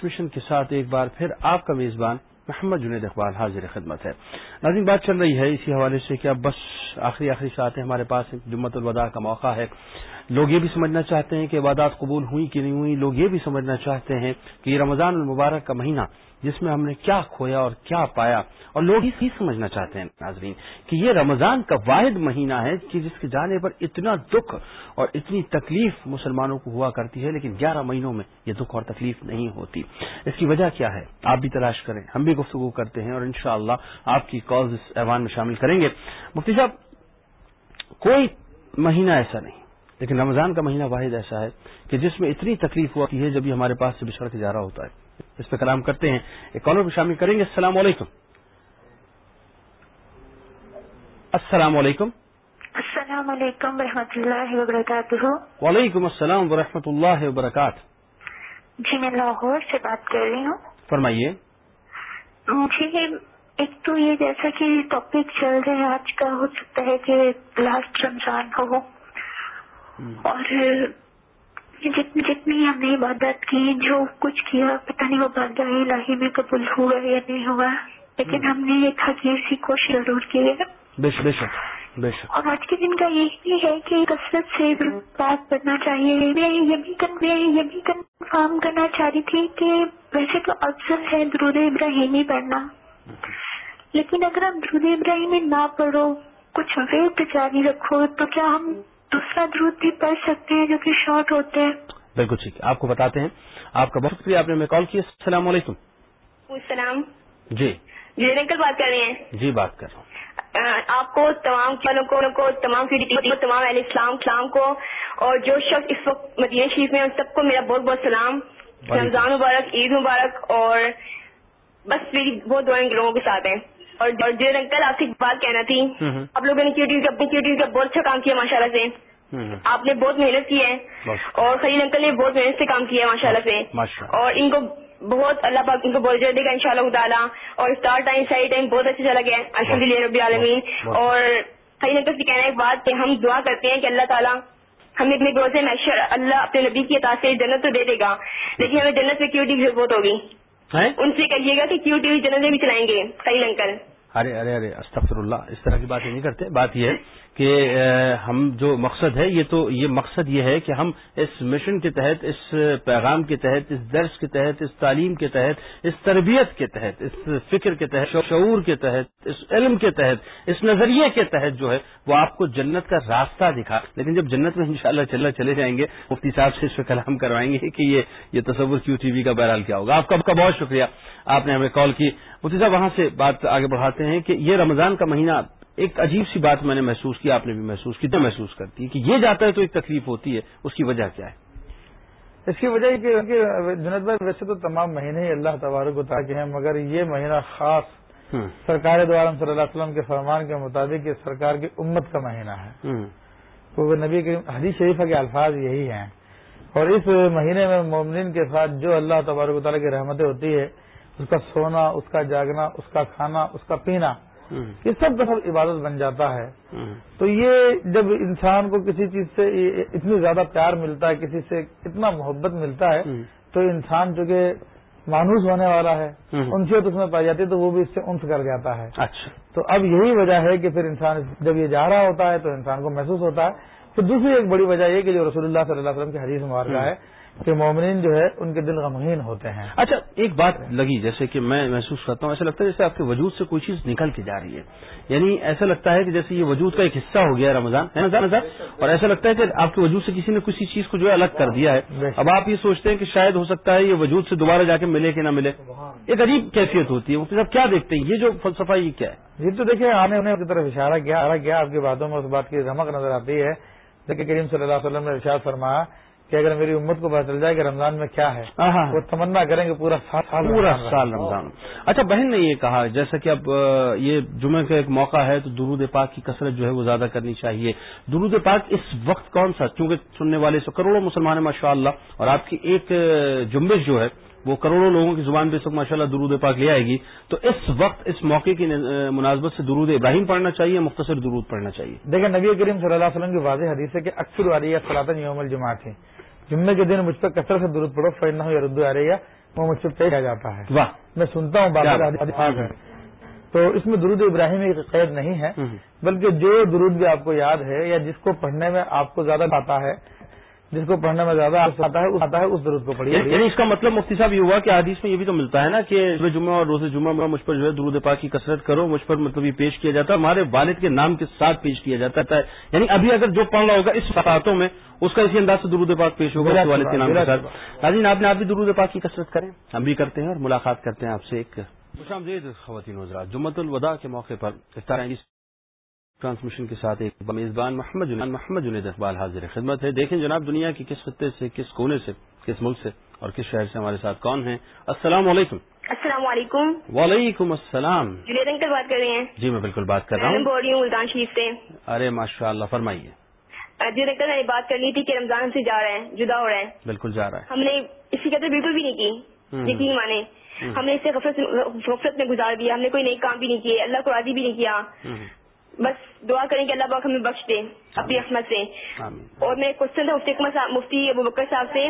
ٹرانسمیشن کے ساتھ ایک بار پھر آپ کا میزبان محمد جنید اقبال حاضر خدمت ہے۔ ناظرین، بات چل رہی ہے، اسی حوالے سے کہ اب بس آخری آخری ساتھ ہمارے پاس جمعت الوداع کا موقع ہے۔ لوگ یہ بھی سمجھنا چاہتے ہیں کہ عبادات قبول ہوئی کہ نہیں ہوئی، لوگ یہ بھی سمجھنا چاہتے ہیں کہ یہ رمضان المبارک کا مہینہ جس میں ہم نے کیا کھویا اور کیا پایا۔ اور لوگ یہ سمجھنا چاہتے ہیں ناظرین کہ یہ رمضان کا واحد مہینہ ہے کہ جس کے جانے پر اتنا دکھ اور اتنی تکلیف مسلمانوں کو ہوا کرتی ہے، لیکن گیارہ مہینوں میں یہ دکھ اور تکلیف نہیں ہوتی۔ اس کی وجہ کیا ہے؟ آپ بھی تلاش کریں، ہم بھی گفتگو کرتے ہیں اور انشاءاللہ شاء آپ کی کالز اس ایوان میں شامل کریں گے۔ مفتی صاحب، کوئی مہینہ ایسا نہیں۔ لیکن رمضان کا مہینہ واحد ایسا ہے کہ جس میں اتنی تکلیف ہوتی ہے جب یہ ہمارے پاس سے بچھڑ کے جا رہا ہوتا ہے۔ اس پہ کلام کرتے ہیں۔ ایک کالر بھی شامل کریں گے۔ السلام علیکم۔ السلام علیکم۔ السلام علیکم ورحمۃ اللہ وبرکاتہ۔ وعلیکم السلام ورحمۃ اللہ وبرکاتہ۔ جی میں لاہور سے بات کر رہی ہوں۔ فرمائیے۔ مجھے ایک تو یہ جیسا کہ ٹاپک چل رہے ہیں آج کا ہو سکتا ہے کہ لاسٹ رمضان ہو۔ اور جتنی جتنی ہم نے عبادت کی جو کچھ کیا پتہ نہیں وہ بادہ الہی میں قبول ہوا یا نہیں ہوا۔ لیکن ہم نے ایک حقیق سی کوشش ضرور کی۔ ہے بے شک بے شک۔ اور آج کے دن کا یہی ہے کہ کثرت سے بات کرنا چاہیے۔ میں یہ بھی یہ بھی کنفارم کرنا چاہ رہی تھی کہ ویسے تو افضل ہے درود ابراہیمی پڑھنا۔ لیکن اگر آپ درود ابراہیمی نہ پڑھو کچھ ویٹ جاری رکھو تو کیا ہم دوسرا درود بھی پڑھ سکتے ہیں جو کہ شارٹ ہوتے ہیں۔ بالکل ٹھیک۔ ہے آپ کو بتاتے ہیں آپ کا بہت شکریہ آپ نے ہمیں کال کیا السلام علیکم۔ السلام۔ جی۔ جی انکل بات کر رہے ہیں۔ جی بات کر رہا ہوں۔ آپ کو تمام کو کو تمام تمام اہل اسلام اسلام کو اور جو شخص اس وقت مدینہ شریف میں ان سب کو میرا بہت بہت سلام۔ رمضان مبارک عید مبارک اور بس میری بہت دعائیں لوگوں کے ساتھ ہیں۔ اور جی انکل آپ سے بات کہنا تھی۔ آپ لوگوں نے کیوٹی اپنی کیوٹی کا بہت اچھا کام کیا ماشاء اللہ سے آپ نے بہت محنت کی ہے۔ اور خلیل انکل نے بہت محنت سے کام کیا ہے ماشاء اللہ سے اور ان کو بہت اللہ پاک ان کو بہت جلدی کا ان شاء اللہ تعالیٰ اور اسٹار ٹائم صحیح ٹائم بہت اچھا چلا گیا الحمد للہ ربی عالمین اور خلیل انکل سے کہنا ایک بات کہ ہم دعا کرتے ہیں کہ اللہ تعالیٰ ہمیں اپنے روزے میں اللہ اپنے نبی کی اطاعت سے جنت تو دے دے گا۔ لیکن ہمیں جنت سے کیوٹی کی ضرورت ہوگی۔ ان سے کہیے گا کہ کیو ٹی وی جنرل بھی چلائیں گے خلیل انکل ارے ارے ارے استفر اللہ اس طرح کی باتیں نہیں کرتے۔ بات یہ ہے کہ ہم جو مقصد ہے، یہ تو، یہ مقصد یہ ہے کہ ہم اس مشن کے تحت، اس پیغام کے تحت، اس درس کے تحت، اس تعلیم کے تحت، اس تربیت کے تحت، اس فکر کے تحت شعور کے تحت، اس علم کے تحت، اس نظریے کے تحت جو ہے، وہ آپ کو جنت کا راستہ دکھا۔ لیکن جب جنت میں انشاءاللہ شاء اللہ چلے جائیں گے، مفتی صاحب سے اس پہ کلام کروائیں گے کہ یہ یہ تصور کیو ٹی وی کا بہرحال کیا ہوگا۔ آپ کا بہت شکریہ۔ آپ نے ہمیں کال کی۔ مفتی صاحب، وہاں سے بات آگے بڑھاتے ہیں کہ یہ رمضان کا مہینہ ایک عجیب سی بات میں نے محسوس کی آپ نے بھی محسوس کی تو محسوس کرتی ہے کہ یہ جاتا ہے تو ایک تکلیف ہوتی ہے اس کی وجہ کیا ہے؟ اس کی وجہ کہ جنید بھائی ویسے تو تمام مہینے ہی اللہ تبارک و تعالیٰ کے ہیں مگر یہ مہینہ خاص سرکار دوارم صلی اللہ علیہ وسلم کے فرمان کے مطابق یہ سرکار کی امت کا مہینہ ہے۔ تو وہ نبی کے حدیث شریفہ کے الفاظ یہی ہیں۔ اور اس مہینے میں مومنین کے ساتھ جو اللہ تبارک و تعالیٰ کی رحمتیں ہوتی ہے اس کا سونا اس کا جاگنا اس کا کھانا اس کا پینا یہ سب کا سب عبادت بن جاتا ہے۔ تو یہ جب انسان کو کسی چیز سے اتنی زیادہ پیار ملتا ہے کسی سے اتنا محبت ملتا ہے تو انسان جو کہ مانوس ہونے والا ہے انسیت اس میں پائی جاتی ہے تو وہ بھی اس سے انس کر جاتا ہے۔ اچھا۔ تو اب یہی وجہ ہے کہ پھر انسان جب یہ جا رہا ہوتا ہے تو انسان کو محسوس ہوتا ہے۔ پھر دوسری ایک بڑی وجہ یہ کہ جو رسول اللہ صلی اللہ علیہ وسلم کی حدیث مبارکہ ہے کہ مومنین جو ہے ان کے دل غمگین ہوتے ہیں۔ اچھا ایک بات لگی جیسے کہ میں محسوس کرتا ہوں ایسا لگتا ہے جیسے آپ کے وجود سے کوئی چیز نکل کے جا رہی ہے۔ یعنی ایسا لگتا ہے کہ جیسے یہ وجود کا ایک حصہ ہو گیا رمضان ہے رمضان اور ایسا لگتا ہے کہ آپ کے وجود سے کسی نے کسی چیز کو جو ہے الگ کر دیا ہے۔ اب آپ یہ سوچتے ہیں کہ شاید ہو سکتا ہے یہ وجود سے دوبارہ جا کے ملے کہ نہ ملے۔ ایک عجیب کیفیت ہوتی ہے۔ مفتی صاحب کیا دیکھتے ہیں؟ یہ جو فلسفہ یہ کیا ہے؟ یہ تو دیکھیں آنے ہونے کی طرف اشارہ کیا کیا آپ کی باتوں میں اس بات کی رمک نظر آتی ہے۔ لیکن کریم صلی اللہ علیہ وسلم نے ارشاد فرمایا کہ اگر میری امت کو پتا چل جائے کہ رمضان میں کیا ہے۔ وہ تمنا کریں گے پورا سال پورا سال رمضان۔ اچھا بہن نے یہ کہا جیسا کہ اب یہ جمعہ کا ایک موقع ہے تو درود پاک کی کثرت جو ہے وہ زیادہ کرنی چاہیے۔ درود پاک اس وقت کون سا؟ کیونکہ سننے والے سے کروڑوں مسلمان ہیں ماشاء اللہ اور آپ کی ایک جمبش جو ہے وہ کروڑوں لوگوں کی زبان پہ وقت ماشاء اللہ درود پاک لے آئے گی۔ تو اس وقت اس موقع کی مناسبت سے درود ابراہیم پڑھنا چاہیے مختصر درود پڑھنا چاہیے؟ دیکھیں نبی کریم صلی اللہ علیہ وسلم کی واضح حدیث ہے کہ اکثر والی فلاطن یوم الجماع تھی جمعے کے دن مجھ پہ کثرت سے درود پڑھو فائن ہو یا ردو آ رہی ہے وہ مجھ سے پیش آ جاتا ہے۔ واہ۔ میں سنتا ہوں بابا تو اس میں درود ابراہیم ایک قید نہیں ہے بلکہ جو درود بھی آپ کو یاد ہے یا جس کو پڑھنے میں آپ کو زیادہ آتا ہے جس کو پڑھنے میں زیادہ آتا ہے اس آتا ہے اس درود کو پڑھیے۔ یعنی اس کا مطلب مفتی صاحب یہ ہوا کہ حدیث میں یہ بھی تو ملتا ہے نا کہ صبح جمعہ اور روز جمعہ میں مجھ پر جو ہے درود پاک کی کثرت کرو مجھ پر مطلب یہ پیش کیا جاتا ہے ہمارے والد کے نام کے ساتھ پیش کیا جاتا ہے۔ یعنی ابھی اگر جو پڑھ رہا ہوگا اس سطحوں میں اس کا اسی انداز سے درود پاک پیش ہوگا والد کے نام کے ساتھ۔ ناظرین آپ نے آپ بھی درود پاک کی کثرت کریں۔ ہم بھی کرتے ہیں اور ملاقات کرتے ہیں آپ سے ایک۔ خوش آمدید خواتین حضرات جمعۃ الوداع کے موقع پر ٹرانسمیشن کے ساتھ ایک میزبان محمد جنید محمد جنید اقبال حاضر خدمت ہے۔ دیکھیں جناب دنیا کی کس خطے سے کس کونے سے کس ملک سے اور کس شہر سے ہمارے ساتھ کون ہیں۔ السلام علیکم۔ السلام علیکم۔ وعلیکم السلام۔ جنید انکل بات کر رہے ہیں۔ جی میں بالکل بات کر رہا ہوں۔ بول رہی ہوں ملتان شریف سے۔ ارے ماشاء اللہ فرمائیے جنید انکل میں نے بات کرنی تھی کہ رمضان ہم سے جا رہے ہیں جدا ہو رہے ہیں بالکل جا رہا ہے۔ ہم نے اس کی قدر بالکل بھی نہیں کی۔ یقین مانے۔ ہم نے اسے غفلت غفلت میں گزار دیا ہم نے کوئی نئی کام بھی نہیں کیے اللہ کو راضی بھی نہیں کیا۔ بس دعا کریں کہ اللہ پاک ہمیں بخش دے اپنی رحمت سے۔ اور میرے کوشچن تھا مفتی مفتی ابو بکر صاحب سے۔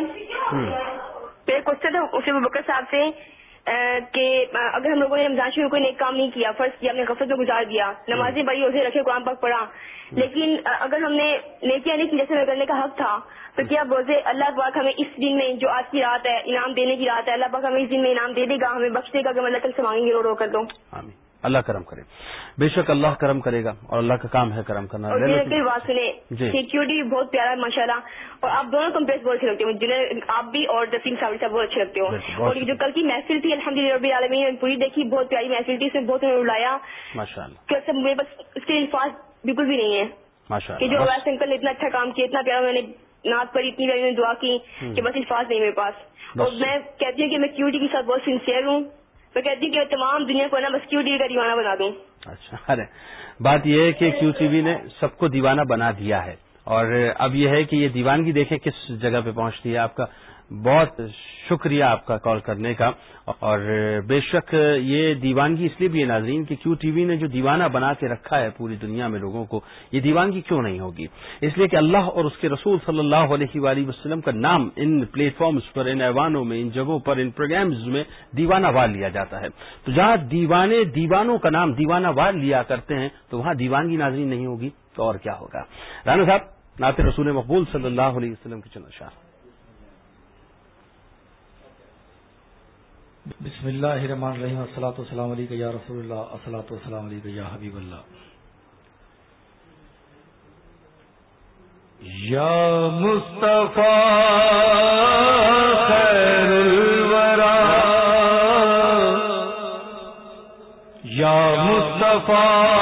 میرے کوشچن تھا مفتی ابو بکر صاحب سے کہ اگر ہم لوگوں نے رمضان شروع کوئی نیک کام نہیں کیا فرض کیا ہم نے غفلت میں گزار دیا نمازیں بڑی اسے رکھے قرآن پاک پڑھا۔ لیکن اگر ہم نے نیکیاں نہیں کی جیسے میں کرنے کا حق تھا تو کیا روزے اللہ پاک ہمیں اس دن میں جو آج کی رات ہے انعام دینے کی رات ہے اللہ پاک ہمیں اس دن میں انعام دے دے گا ہمیں بخش دے گا کہ ہم اللہ تک سے مانگیں گے رو رو کر دو۔ آمین۔ اللہ کرم کرے۔ بے شک اللہ کرم کرے گا اور اللہ کا کام ہے کرم کرنا۔ بات سنے جی۔ سیکورٹی بہت پیارا ہے ماشاء اللہ اور آپ دونوں کمپلیٹ بہت اچھے لگتے ہو۔ جنہیں آپ بھی اور دسیم صاحب صاحب بہت اچھے لگتے ہو۔ اور جو کل کی محفل تھی الحمد للہ ربی العالمین نے پوری دیکھی بہت پیاری محفل تھی اس میں بہت اڑایا ماشاء اللہ سب میرے پاس اس کے الفاظ بالکل بھی نہیں ہے ماشاء کہ جو اللہ اویس انکل نے اتنا اچھا کام کیا اتنا پیارا میں نے نعت پر اتنی پیاری دعا کی کہ بس الفاظ نہیں میرے پاس۔ اور۔ میں کہتی ہوں کہ میں کیوٹی کے ساتھ بہت سنسیئر ہوں۔ میں کہتی ہوں کہ تمام دنیا کو نا بس کیو ٹی وی کا دیوانہ بنا دوں؟ اچھا ارے، بات یہ ہے کہ کیو ٹی وی نے سب کو دیوانہ بنا دیا ہے۔ اور اب یہ ہے کہ یہ دیوانگی دیکھیں کس جگہ پہ پہنچتی ہے۔ آپ کا بہت شکریہ آپ کا کال کرنے کا اور بے شک یہ دیوانگی اس لیے بھی ہے ناظرین کہ کیو ٹی وی نے جو دیوانہ بنا کے رکھا ہے پوری دنیا میں لوگوں کو، یہ دیوانگی کیوں نہیں ہوگی؟ اس لیے کہ اللہ اور اس کے رسول صلی اللہ علیہ وآلہ وسلم کا نام ان پلیٹ فارمز پر، ان ایوانوں میں، ان جگہوں پر، ان پروگرامز میں دیوانہ وار لیا جاتا ہے۔ تو جہاں دیوانے، دیوانوں کا نام دیوانہ وار لیا کرتے ہیں، تو وہاں دیوانگی ناظرین نہیں ہوگی، تو اور کیا ہوگا؟ رانا صاحب، نعت رسول مقبول صلی اللہ علیہ وسلم کی چند شاہ بسم اللہ الرحمن الرحیم السلاۃ والسلام علیکم یا رسول اللہ السلاۃ والسلام علیکم یا حبیب اللہ۔ یا مصطفیٰ خیر الورا۔ یا مصطفیٰ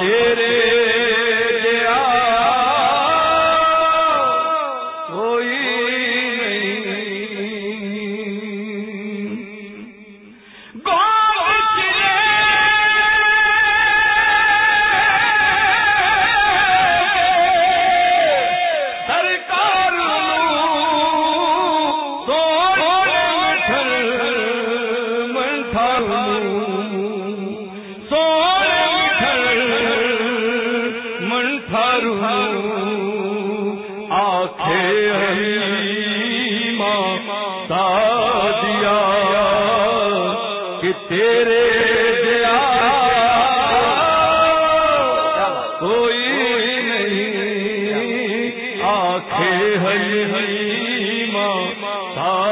تیرے سارا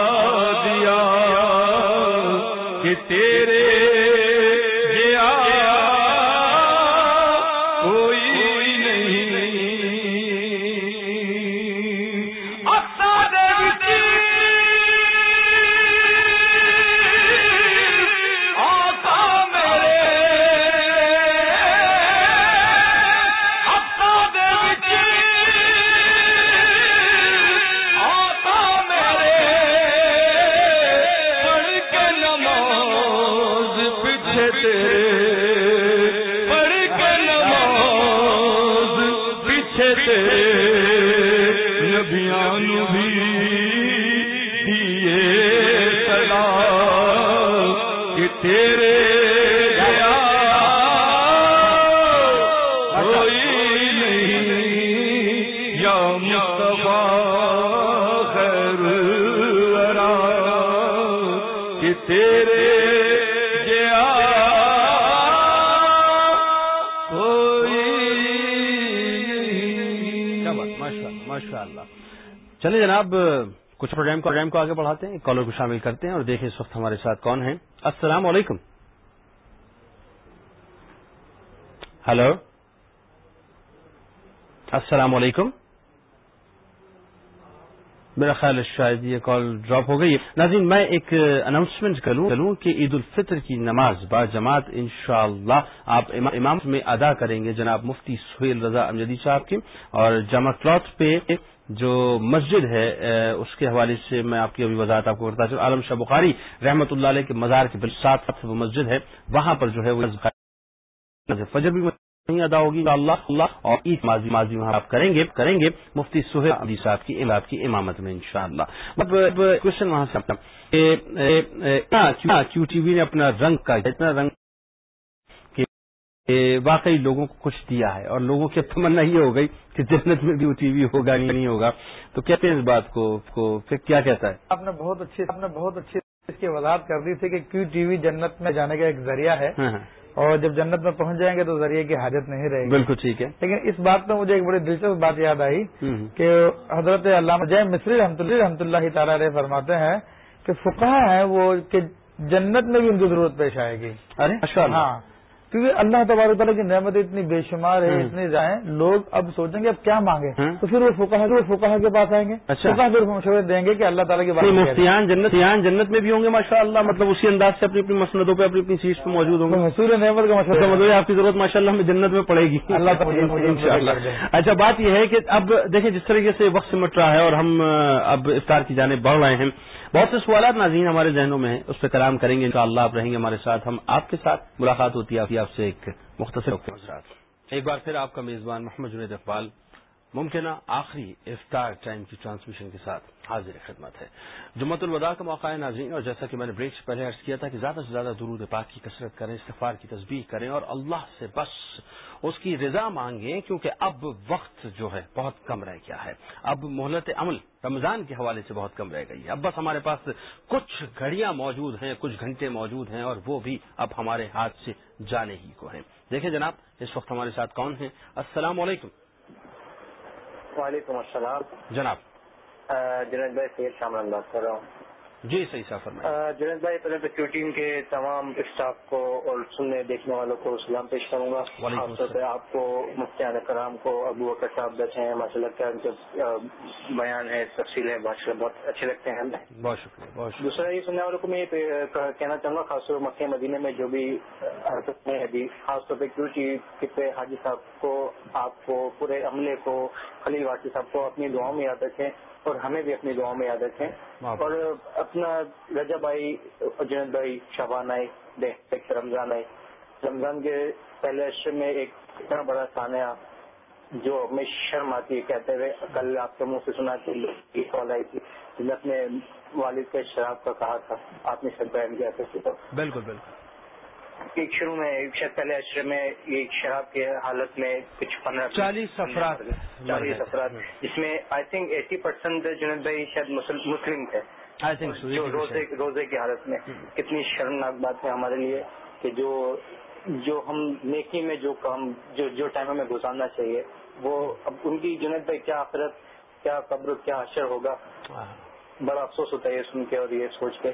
جناب کچھ پروگرام کو پروگرام کو آگے بڑھاتے ہیں، کالر کو شامل کرتے ہیں اور دیکھیں اس وقت ہمارے ساتھ کون ہیں۔ السلام علیکم۔ ہلو۔ السلام علیکم۔ میرا خیال ہے شاید یہ کال ڈراپ ہو گئی. ہے ناظرین، میں ایک اناؤنسمنٹ کروں کہ عید الفطر کی نماز با جماعت انشاءاللہ آپ امام میں ادا کریں گے جناب مفتی سہیل رضا امجدی صاحب کی. اور جمع کلاتھ پہ جو مسجد ہے اس کے حوالے سے میں آپ کی ابھی وضاحت آپ کو کرتا چاہوں عالم شاہ بخاری رحمۃ اللہ علیہ کے مزار کے ساتھ وہ مسجد ہے، وہاں پر جو ہے وہ فجر بھی نہیں ادا ہوگی اللہ اللہ اور عید ماضی ماضی وہاں آپ کریں گے کریں گے مفتی سہیل علی صاحب کی امام کی امامت میں انشاءاللہ اب کوشچن وہاں سے کیو ٹی وی نے اپنا رنگ کا اتنا رنگ واقعی لوگوں کو کچھ دیا ہے اور لوگوں کی تمنا یہ ہو گئی کہ جنت میں بھی ٹی وی ہوگا نہیں ہوگا تو کہتے ہیں اس بات کو پھر کیا کہتا ہے آپ نے بہت اچھی آپ نے بہت اچھی اس کی وضاحت کر دی تھی کہ کیو ٹی وی جنت میں جانے کا ایک ذریعہ ہے اور جب جنت میں پہنچ جائیں گے تو ذریعے کی حاجت نہیں رہے گی۔ بالکل ٹھیک ہے۔ لیکن اس بات میں مجھے ایک بڑی دلچسپ بات یاد آئی کہ حضرت علامہ جے مصری رحمۃ اللہ رحمۃ اللہ تعالیٰ علیہ فرماتے ہیں کہ فقہ ہیں وہ کہ جنت میں بھی ان کی ضرورت پیش آئے گی۔ ارے ہاں۔ کیونکہ اللہ تبارک تعالیٰ کی نعمت اتنی بے شمار ہے اتنی جائیں لوگ اب سوچیں گے اب کیا مانگے تو پھر وہ فکا فکا کے پاس آئیں گے۔ فکا پھر مشورے دیں گے کہ اللہ تعالیٰ کی بات مفتیان جنت جنت میں بھی ہوں گے ماشاء اللہ مطلب اسی انداز سے اپنی اپنی مسندوں پہ اپنی اپنی سیٹ پہ موجود ہوں گے۔ حصول نعمت کا مشورہ۔ مطلب آپ کی ضرورت ماشاء اللہ ہمیں جنت میں پڑے گی۔ اللہ تعالیٰ اچھا بات یہ ہے کہ اب دیکھیں جس طریقے سے وقت سمٹ رہا ہے اور ہم اب افطار کی جانب بڑھ رہے ہیں۔ بہت سے سوالات ناظرین ہمارے ذہنوں میں ہیں، اس پہ کلام کریں گے ان اللہ آپ رہیں گے ہمارے ساتھ، ہم آپ کے ساتھ ملاقات ہوتی ہے، آپ سے ایک مختصر ایک بار پھر آپ کا میزبان محمد جنید اقبال، ممکنہ آخری افطار ٹائم کی ٹرانسمیشن کے ساتھ حاضر خدمت ہے۔ جمعت الوداع کا موقع ہے ناظرین، اور جیسا کہ میں نے بریک سے پہلے عرض کیا تھا کہ زیادہ سے زیادہ درود پاک کی کثرت کریں استفار کی تصویر کریں، اور اللہ سے بس اس کی رضا مانگیں کیونکہ اب وقت جو ہے بہت کم رہ گیا ہے۔ اب مہلت عمل رمضان کے حوالے سے بہت کم رہ گئی ہے۔ اب بس ہمارے پاس کچھ گھڑیاں موجود ہیں کچھ گھنٹے موجود ہیں اور وہ بھی اب ہمارے ہاتھ سے جانے ہی کو ہیں۔ دیکھیں جناب اس وقت ہمارے ساتھ کون ہیں؟ السلام علیکم۔ وعلیکم السلام۔ جناب۔ جنید بھائی سید شامل بات کر رہا ہوں۔ جی صحیح سفر جنید بھائی پہلے تو ٹیم کے تمام اسٹاف کو اور سننے دیکھنے والوں کو سلام پیش کروں گا۔ خاص طور پہ آپ کو مفتیان کرام کو ابو اکر صاحب بیٹھے ہیں ماشاء اللہ کا جو بیان ہے تفصیل ہے بہت اچھے لگتے ہیں ہمیں بہت شکریہ بہت دوسرا یہ سننے والوں کو میں یہ کہنا چاہوں گا خاص طور مکہ مدینے میں جو بھی حرکت میں ابھی خاص طور پہ کیو ٹی پہ حاجی صاحب کو آپ کو پورے عملے کو خلیل واٹی صاحب کو اپنی دعاؤں میں یاد رکھیں اور ہمیں بھی اپنی دعاؤں میں یاد رکھیں۔ اور اپنا رجا بھائی جنید بھائی شابان آئے دیکھ رمضان آئے رمضان کے پہلے اشر میں ایک اتنا بڑا سانحہ جو ہمیں شرم آتی ہے کہتے ہوئے کل آپ کے منہ سے سنا کہ کال آئی تھی۔ نے اپنے والد کے شراب کا کہا تھا آپ نے سب بیان کیا تھا بالکل بالکل۔ ایک شروع میں شاید پہلے اشرے میں ایک شراب کی حالت میں کچھ پندرہ چالیس افراد چالیس افراد۔ جس میں I think eighty percent Junaid بھائی شاید مسلم تھے۔ جو روزے روزے کی حالت میں کتنی شرمناک بات ہے ہمارے لیے کہ جو جو ہم نیکی میں جو کام جو جو ٹائم ہمیں گزارنا چاہیے وہ اب ان کی جنید بھائی کیا آخرت کیا قبر کیا اشر ہوگا؟ بڑا افسوس ہوتا ہے یہ سن کے اور یہ سوچ کے۔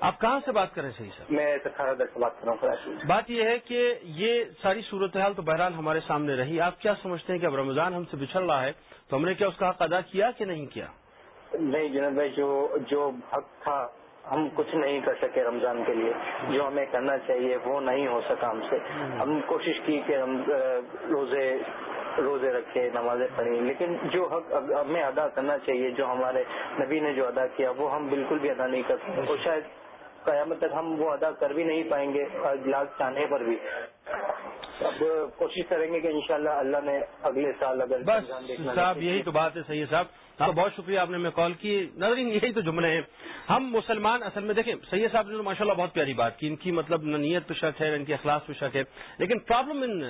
آپ کہاں سے بات کر رہے ہیں صحیح سر میں سکھارا در سے بات کر رہا ہوں بات یہ ہے کہ یہ ساری صورتحال تو بہرحال ہمارے سامنے رہی۔ آپ کیا سمجھتے ہیں کہ اب رمضان ہم سے بچھڑ رہا ہے تو ہم نے کیا اس کا حق ادا کیا کہ نہیں کیا؟ نہیں جناب بھائی، جو جو حق تھا، ہم کچھ نہیں کر سکے رمضان کے لیے۔ جو ہمیں کرنا چاہیے، وہ نہیں ہو سکا ہم سے۔ ہم کوشش کی کہ ہم روزے روزے رکھے نمازیں پڑھی لیکن جو حق ہمیں ادا کرنا چاہیے، جو ہمارے نبی نے جو ادا کیا، وہ ہم بالکل بھی ادا نہیں کر سکتے۔ وہ شاید قیامت تک ہم وہ ادا کر بھی نہیں پائیں گے لاکھ چاہنے پر بھی۔ اب کوشش کریں گے کہ انشاءاللہ اللہ نے اگلے سال اگر بس صاحب یہی تو بات ہے سید صاحب۔ آپ بہت شکریہ آپ نے میں کال کی۔ نظرین یہی تو جملے ہیں۔ ہم مسلمان اصل میں دیکھیں سید صاحب نے ماشاء اللہ بہت پیاری بات کی۔ ان کی مطلب نہ نیت پہ شک ہے ان کے اخلاص پہ شک ہے۔ لیکن پرابلم ان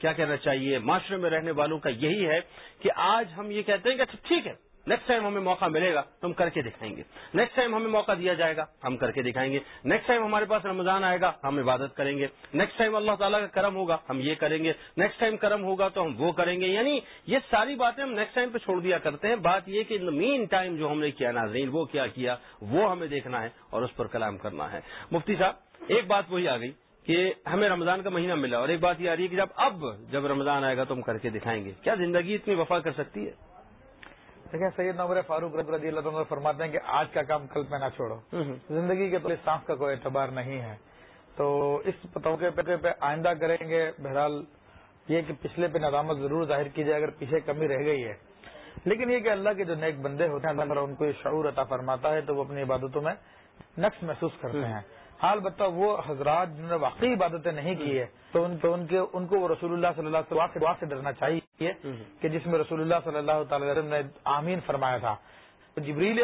کیا کہنا چاہیے معاشرے میں رہنے والوں کا یہی ہے کہ آج ہم یہ کہتے ہیں کہ اچھا ٹھیک ہے۔ نیکسٹ ٹائم ہمیں موقع ملے گا تو ہم کر کے دکھائیں گے۔ نیکسٹ ٹائم ہمیں موقع دیا جائے گا ہم کر کے دکھائیں گے۔ نیکسٹ ٹائم ہمارے پاس رمضان آئے گا ہم عبادت کریں گے۔ نیکسٹ ٹائم اللہ تعالیٰ کا کرم ہوگا ہم یہ کریں گے۔ نیکسٹ ٹائم کرم ہوگا تو ہم وہ کریں گے۔ یعنی یہ ساری باتیں ہم نیکسٹ ٹائم پہ چھوڑ دیا کرتے ہیں۔ بات یہ کہ مین ٹائم جو ہم نے کیا ناظرین، وہ کیا کیا، وہ ہمیں دیکھنا ہے اور اس پر کلام کرنا ہے۔ مفتی صاحب، ایک بات وہی آ گئی کہ ہمیں رمضان کا مہینہ ملا اور ایک بات یہ آ رہی ہے کہ جب اب جب رمضان آئے گا تو ہم کر کے دکھائیں گے۔ کیا زندگی اتنی وفا کر سکتی ہے؟ دیکھیں سید نمبر فاروق رضی اللہ تعالیٰ فرماتے ہیں کہ آج کا کام کل پہ نہ چھوڑو۔ زندگی کے پہلے سانس کا کوئی اعتبار نہیں ہے۔ تو اس توقع پہ آئندہ کریں گے بہرحال یہ کہ پچھلے پہ ندامت ضرور ظاہر کی جائے اگر پیچھے کمی رہ گئی ہے۔ لیکن یہ کہ اللہ کے جو نیک بندے ہوتے ہیں اللہ ان کو یہ شعور عطا فرماتا ہے تو وہ اپنی عبادتوں میں نقص محسوس کرتے ہیں۔ حال بتا وہ حضرات جنہوں نے واقعی عبادتیں نہیں کی ہے تو ان ان, کے ان کو وہ رسول اللہ صلی اللہ علیہ وسلم سے ڈرنا چاہیے۔ کہ جس میں رسول اللہ صلی اللہ تعالی وسلم نے آمین فرمایا تھا۔ جبریل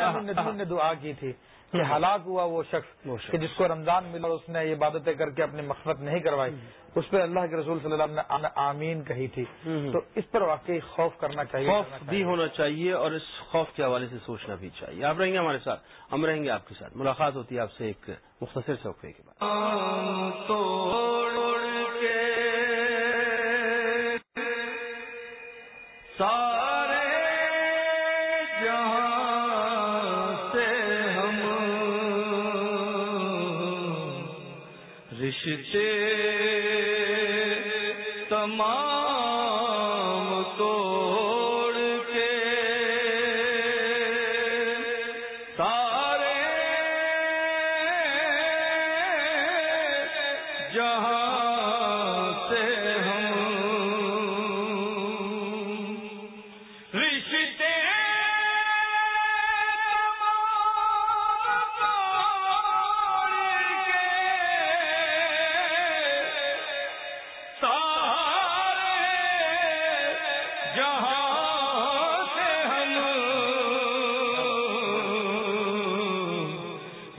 نے دعا کی تھی کہ ہلاک ہوا وہ شخص کہ جس کو رمضان ملا اس نے یہ عبادتیں کر کے اپنی مقصد نہیں کروائی اس پہ اللہ کے رسول صلی اللہ علیہ وسلم نے آمین کہی تھی۔ تو اس پر واقعی خوف کرنا چاہیے خوف بھی ہونا چاہیے اور اس خوف کے حوالے سے سوچنا بھی چاہیے۔ آپ رہیں گے ہمارے ساتھ ہم رہیں گے آپ کے ساتھ۔ ملاقات ہوتی ہے آپ سے ایک مختصر سوقے کے بعد۔ سارے جہاں سے ہم رشتے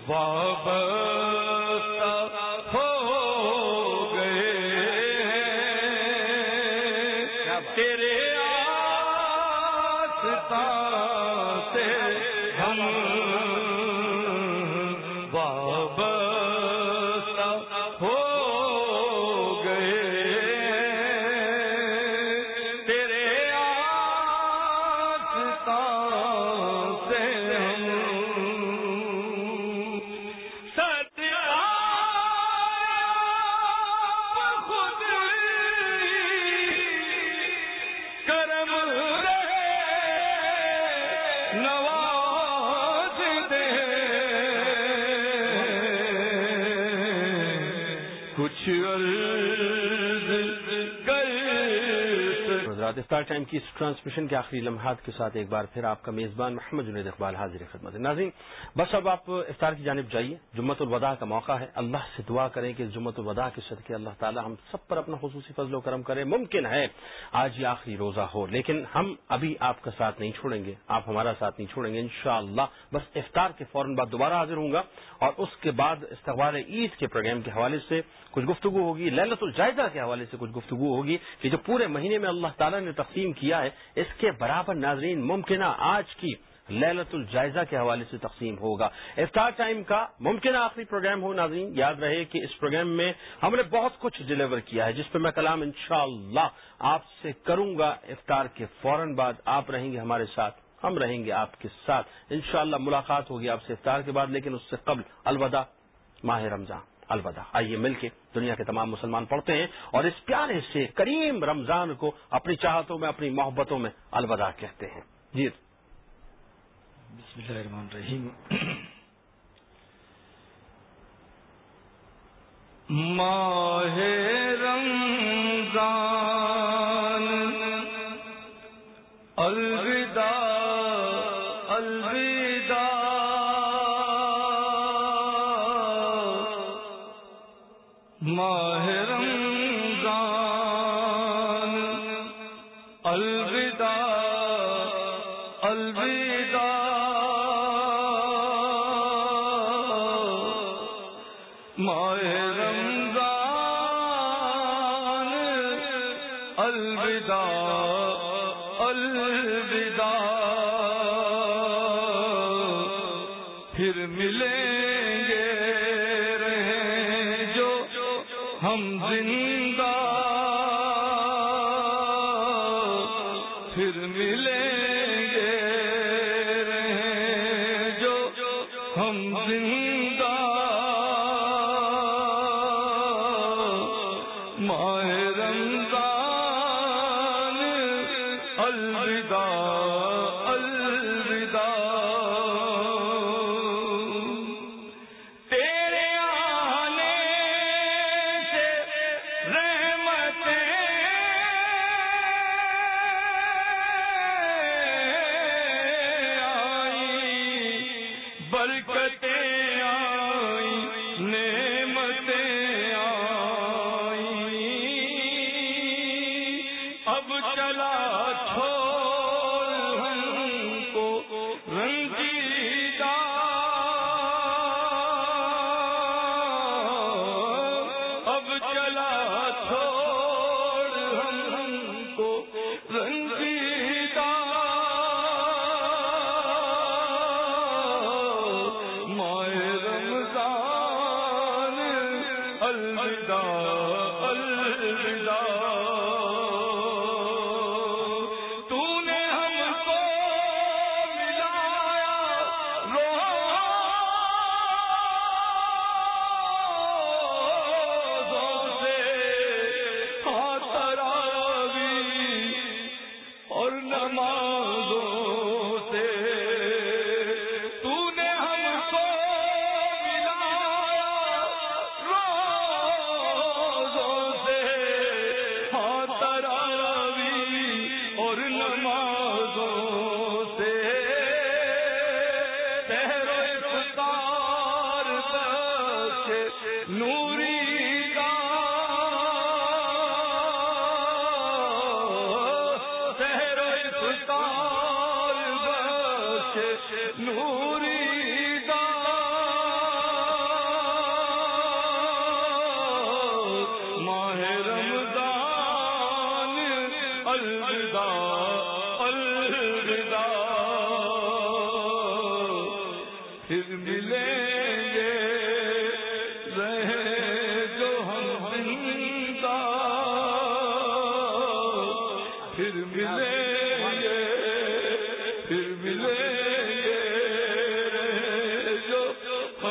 وابستہ ٹائم کی اس ٹرانسمیشن کے آخری لمحات کے ساتھ ایک بار پھر آپ کا میزبان محمد جنید اقبال حاضر خدمت ہے۔ ناظرین، بس اب آپ افطار کی جانب جائیے۔ جمعت الوداع کا موقع ہے۔ اللہ سے دعا کریں کہ جمعت الوداع کے صدقے اللہ تعالی ہم سب پر اپنا خصوصی فضل و کرم کرے۔ ممکن ہے آج یہ آخری روزہ ہو، لیکن ہم ابھی آپ کا ساتھ نہیں چھوڑیں گے۔ آپ ہمارا ساتھ نہیں چھوڑیں گے۔ انشاءاللہ بس افطار کے فوراً بعد دوبارہ حاضر ہوں گا۔ اور اس کے بعد استقبال عید کے پروگرام کے حوالے سے کچھ گفتگو ہوگی للت الجائزہ کے حوالے سے کچھ گفتگو ہوگی کہ جو پورے مہینے میں اللہ تعالیٰ نے تقسیم کیا ہے، اس کے برابر ناظرین ممکنہ آج کی للت الجائزہ کے حوالے سے تقسیم ہوگا۔ افطار ٹائم کا ممکنہ آخری پروگرام ہو ناظرین، یاد رہے کہ اس پروگرام میں ہم نے بہت کچھ ڈلیور کیا ہے، جس پہ میں کلام انشاءاللہ آپ سے کروں گا۔ افطار کے فوراً بعد آپ رہیں گے ہمارے ساتھ۔ ہم رہیں گے آپ کے ساتھ۔ انشاءاللہ ملاقات ہوگی آپ سے افطار کے بعد، لیکن اس سے قبل الوداع، ماہ رمضان۔ الوداع۔ آئیے مل کے دنیا کے تمام مسلمان پڑھتے ہیں اور اس پیارے سے کریم رمضان کو اپنی چاہتوں میں، اپنی محبتوں میں الوداع کہتے ہیں۔ جی۔ بسم اللہ الرحمن الرحیم۔ ماہ رمضان پھر ملیں گے رہیں جو ہم زندہ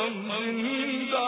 مہ